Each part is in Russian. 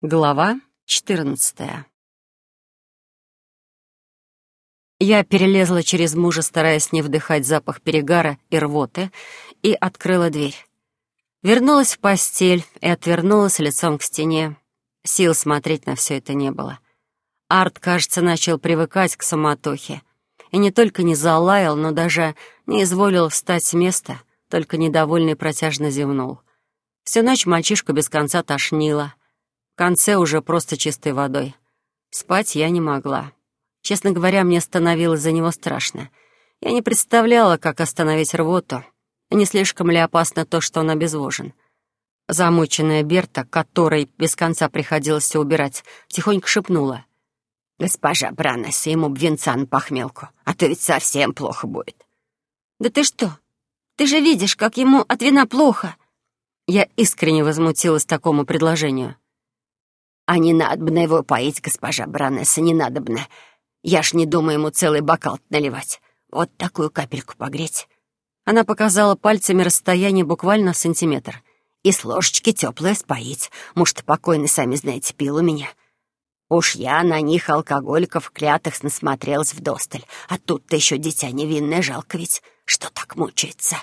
Глава 14 Я перелезла через мужа, стараясь не вдыхать запах перегара и рвоты, и открыла дверь. Вернулась в постель и отвернулась лицом к стене. Сил смотреть на все это не было. Арт, кажется, начал привыкать к самотохе. И не только не залаял, но даже не изволил встать с места, только недовольный протяжно зевнул. Всю ночь мальчишку без конца тошнило — конце уже просто чистой водой. Спать я не могла. Честно говоря, мне становилось за него страшно. Я не представляла, как остановить рвоту, не слишком ли опасно то, что он обезвожен. Замученная Берта, которой без конца приходилось все убирать, тихонько шепнула. «Госпожа Бранес, ему б на похмелку, а то ведь совсем плохо будет». «Да ты что? Ты же видишь, как ему от вина плохо!» Я искренне возмутилась такому предложению. «А не надобно его поить, госпожа баронесса, не надобно. Я ж не думаю ему целый бокал наливать. Вот такую капельку погреть». Она показала пальцами расстояние буквально сантиметр. «И с ложечки теплое споить. Муж-то покойный, сами знаете, пил у меня. Уж я на них, алкоголиков, клятых, насмотрелась вдосталь. А тут-то еще дитя невинное, жалко ведь, что так мучается».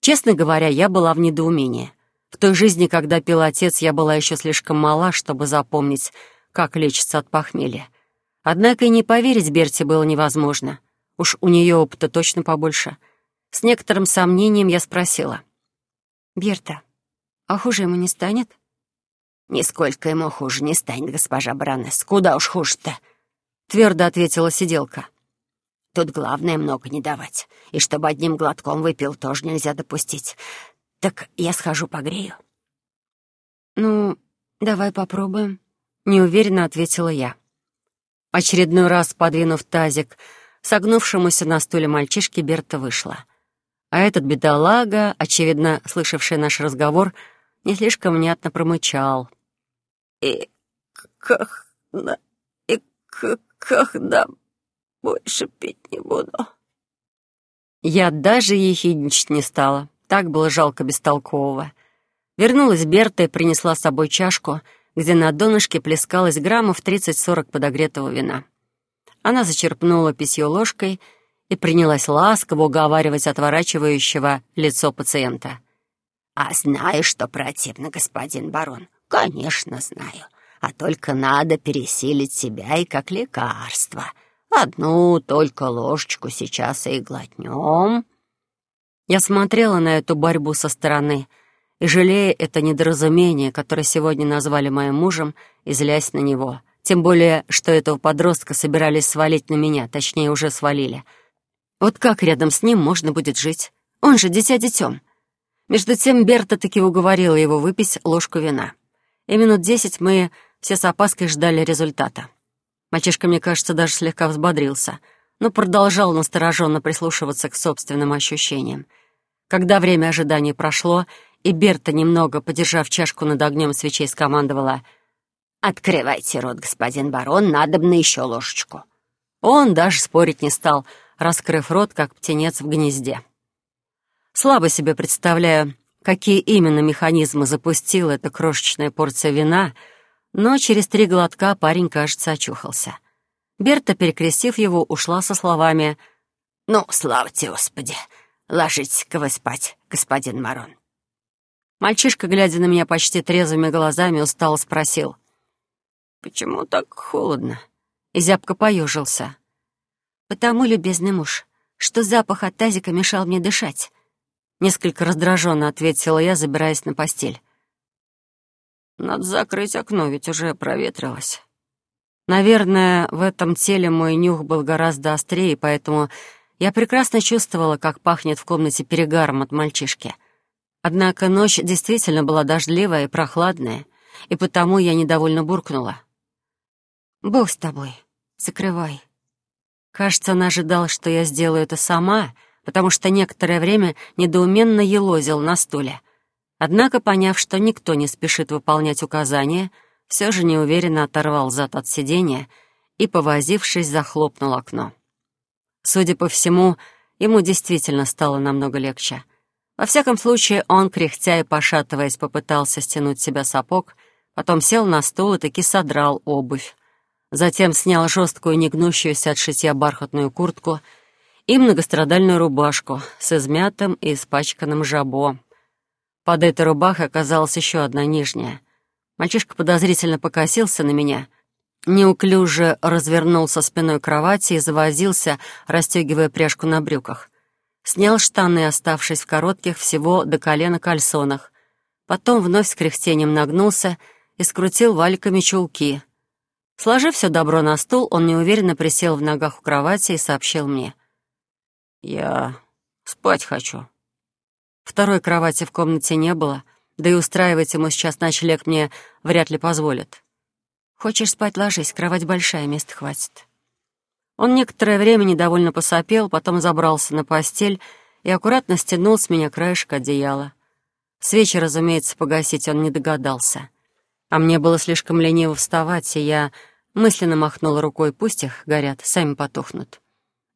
Честно говоря, я была в недоумении. В той жизни, когда пил отец, я была еще слишком мала, чтобы запомнить, как лечится от похмелья. Однако и не поверить Берте было невозможно. Уж у нее опыта точно побольше. С некоторым сомнением я спросила. «Берта, а хуже ему не станет?» «Нисколько ему хуже не станет, госпожа Бранес. Куда уж хуже-то?» Твердо ответила сиделка. «Тут главное много не давать. И чтобы одним глотком выпил, тоже нельзя допустить. Так я схожу погрею. Ну, давай попробуем. Неуверенно ответила я. Очередной раз подвинув тазик, согнувшемуся на стуле мальчишки, Берта вышла. А этот бедолага, очевидно, слышавший наш разговор, не слишком внятно промычал. «И когда, и когда больше пить не буду?» Я даже ехидничать не стала. Так было жалко бестолкового. Вернулась Берта и принесла с собой чашку, где на донышке плескалось граммов 30-40 подогретого вина. Она зачерпнула питье ложкой и принялась ласково уговаривать отворачивающего лицо пациента. «А знаю, что противно, господин барон. Конечно, знаю. А только надо пересилить себя и как лекарство. Одну только ложечку сейчас и глотнем». Я смотрела на эту борьбу со стороны и, жалея это недоразумение, которое сегодня назвали моим мужем, и на него. Тем более, что этого подростка собирались свалить на меня, точнее, уже свалили. Вот как рядом с ним можно будет жить? Он же дитя детем. Между тем Берта таки уговорила его выпить ложку вина. И минут десять мы все с опаской ждали результата. Мальчишка, мне кажется, даже слегка взбодрился — но продолжал настороженно прислушиваться к собственным ощущениям. Когда время ожидания прошло, и Берта, немного подержав чашку над огнем свечей, скомандовала «Открывайте рот, господин барон, надобно еще ложечку». Он даже спорить не стал, раскрыв рот, как птенец в гнезде. Слабо себе представляю, какие именно механизмы запустила эта крошечная порция вина, но через три глотка парень, кажется, очухался. Берта, перекрестив его, ушла со словами «Ну, слава тебе, Господи! Ложитесь-ка вы спать, господин Марон». Мальчишка, глядя на меня почти трезвыми глазами, устало спросил «Почему так холодно?» И зябко поежился. «Потому, любезный муж, что запах от тазика мешал мне дышать». Несколько раздраженно ответила я, забираясь на постель. «Надо закрыть окно, ведь уже проветрилось». Наверное, в этом теле мой нюх был гораздо острее, поэтому я прекрасно чувствовала, как пахнет в комнате перегаром от мальчишки. Однако ночь действительно была дождливая и прохладная, и потому я недовольно буркнула. «Бог с тобой. Закрывай». Кажется, он ожидал, что я сделаю это сама, потому что некоторое время недоуменно елозил на стуле. Однако, поняв, что никто не спешит выполнять указания, — все же неуверенно оторвал зад от сиденья и, повозившись, захлопнул окно. Судя по всему, ему действительно стало намного легче. Во всяком случае, он, кряхтя и пошатываясь, попытался стянуть себя сапог, Потом сел на стол и таки содрал обувь. Затем снял жесткую, негнущуюся от шитья бархатную куртку и многострадальную рубашку с измятым и испачканным жабо. Под этой рубахой оказалась еще одна нижняя. Мальчишка подозрительно покосился на меня, неуклюже развернулся спиной кровати и завозился, расстегивая пряжку на брюках. Снял штаны, оставшись в коротких всего до колена кальсонах. Потом вновь с кряхтением нагнулся и скрутил валиками чулки. Сложив все добро на стул, он неуверенно присел в ногах у кровати и сообщил мне. «Я спать хочу». Второй кровати в комнате не было, да и устраивать ему сейчас ночлег мне вряд ли позволят. «Хочешь спать, ложись, кровать большая, места хватит». Он некоторое время недовольно посопел, потом забрался на постель и аккуратно стянул с меня краешек одеяла. Свечи, разумеется, погасить он не догадался. А мне было слишком лениво вставать, и я мысленно махнула рукой, пусть их горят, сами потухнут.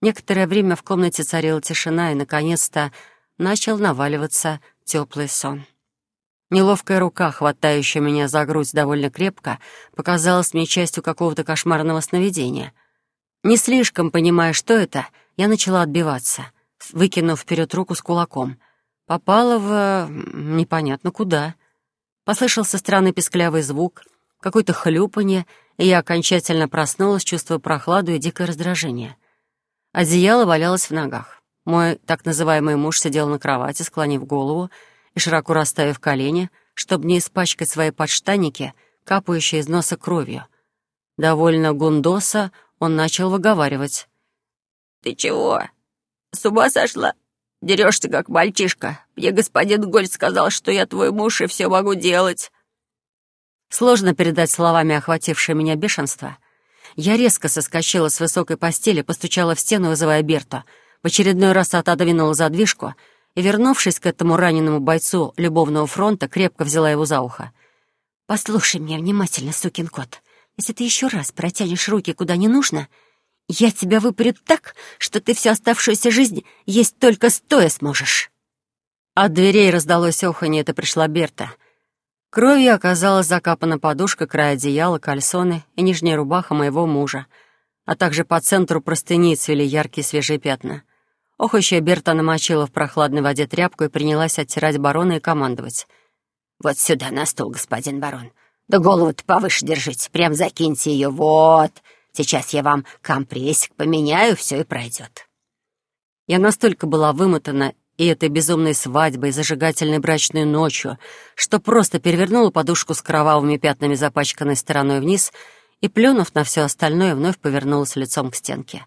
Некоторое время в комнате царила тишина, и, наконец-то, начал наваливаться теплый сон. Неловкая рука, хватающая меня за грудь довольно крепко, показалась мне частью какого-то кошмарного сновидения. Не слишком понимая, что это, я начала отбиваться, выкинув вперед руку с кулаком. Попала в... непонятно куда. Послышался странный песклявый звук, какое-то хлюпанье, и я окончательно проснулась, чувствуя прохладу и дикое раздражение. Одеяло валялось в ногах. Мой так называемый муж сидел на кровати, склонив голову и широко расставив колени, чтобы не испачкать свои подштанники, капающие из носа кровью. Довольно гундоса он начал выговаривать. «Ты чего? С ума сошла? Дерешься, как мальчишка. Мне господин Гольд сказал, что я твой муж и все могу делать». Сложно передать словами охватившее меня бешенство. Я резко соскочила с высокой постели, постучала в стену, вызывая Берта, в очередной раз отодвинула задвижку и, вернувшись к этому раненому бойцу любовного фронта, крепко взяла его за ухо. «Послушай меня внимательно, сукин кот. Если ты еще раз протянешь руки куда не нужно, я тебя выпарю так, что ты всю оставшуюся жизнь есть только стоя сможешь». От дверей раздалось оханье, это пришла Берта. Кровью оказалась закапана подушка, край одеяла, кальсоны и нижняя рубаха моего мужа, а также по центру простыни цвели яркие свежие пятна. Охающая Берта намочила в прохладной воде тряпку и принялась оттирать барона и командовать. «Вот сюда, на стол, господин барон. Да голову-то повыше держите, прям закиньте ее, вот. Сейчас я вам компрессик поменяю, все и пройдет». Я настолько была вымотана и этой безумной свадьбой, зажигательной брачной ночью, что просто перевернула подушку с кровавыми пятнами, запачканной стороной вниз, и, плюнув на все остальное, вновь повернулась лицом к стенке.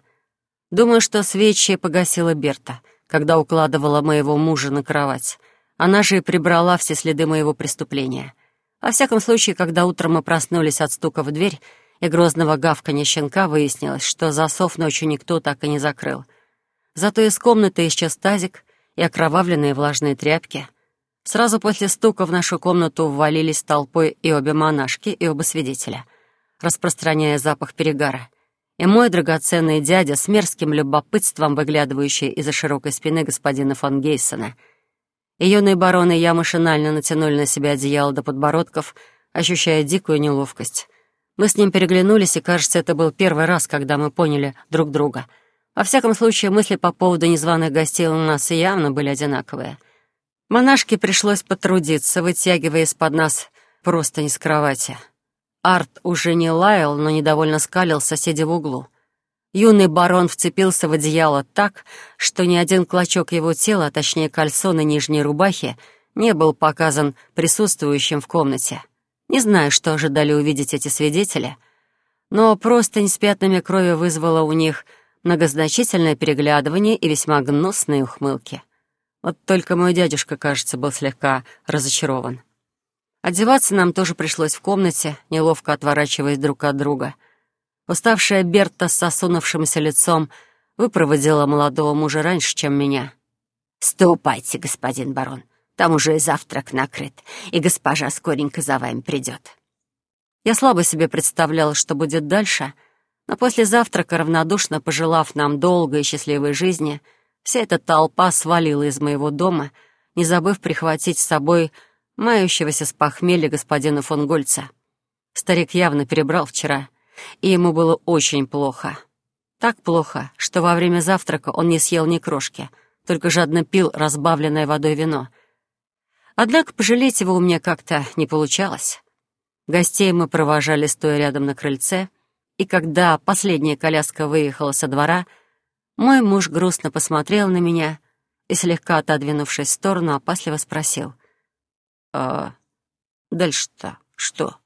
Думаю, что свечи погасила Берта, когда укладывала моего мужа на кровать. Она же и прибрала все следы моего преступления. Во всяком случае, когда утром мы проснулись от стука в дверь и грозного гавканья щенка, выяснилось, что засов ночью никто так и не закрыл. Зато из комнаты исчез тазик и окровавленные влажные тряпки. Сразу после стука в нашу комнату ввалились толпой и обе монашки, и оба свидетеля, распространяя запах перегара. И мой драгоценный дядя с мерзким любопытством, выглядывающий из-за широкой спины господина фон Гейсона — и юные бароны я машинально натянули на себя одеяло до подбородков, ощущая дикую неловкость. Мы с ним переглянулись, и, кажется, это был первый раз, когда мы поняли друг друга. Во всяком случае, мысли по поводу незваных гостей у нас явно были одинаковые. Монашке пришлось потрудиться, вытягивая из-под нас просто не с кровати. Арт уже не лаял, но недовольно скалил соседи в углу. Юный барон вцепился в одеяло так, что ни один клочок его тела, а точнее кальсоны нижней рубахи, не был показан присутствующим в комнате. Не знаю, что ожидали увидеть эти свидетели, но простынь с пятнами крови вызвала у них многозначительное переглядывание и весьма гнусные ухмылки. Вот только мой дядюшка, кажется, был слегка разочарован. Одеваться нам тоже пришлось в комнате, неловко отворачиваясь друг от друга — Уставшая Берта с сосунувшимся лицом выпроводила молодого мужа раньше, чем меня. «Ступайте, господин барон, там уже и завтрак накрыт, и госпожа скоренько за вами придет». Я слабо себе представляла, что будет дальше, но после завтрака, равнодушно пожелав нам долгой и счастливой жизни, вся эта толпа свалила из моего дома, не забыв прихватить с собой мающегося с похмелья господина фон Гольца — Старик явно перебрал вчера, и ему было очень плохо. Так плохо, что во время завтрака он не съел ни крошки, только жадно пил разбавленное водой вино. Однако пожалеть его у меня как-то не получалось. Гостей мы провожали, стоя рядом на крыльце, и когда последняя коляска выехала со двора, мой муж грустно посмотрел на меня и, слегка отодвинувшись в сторону, опасливо спросил. «А дальше-то что?»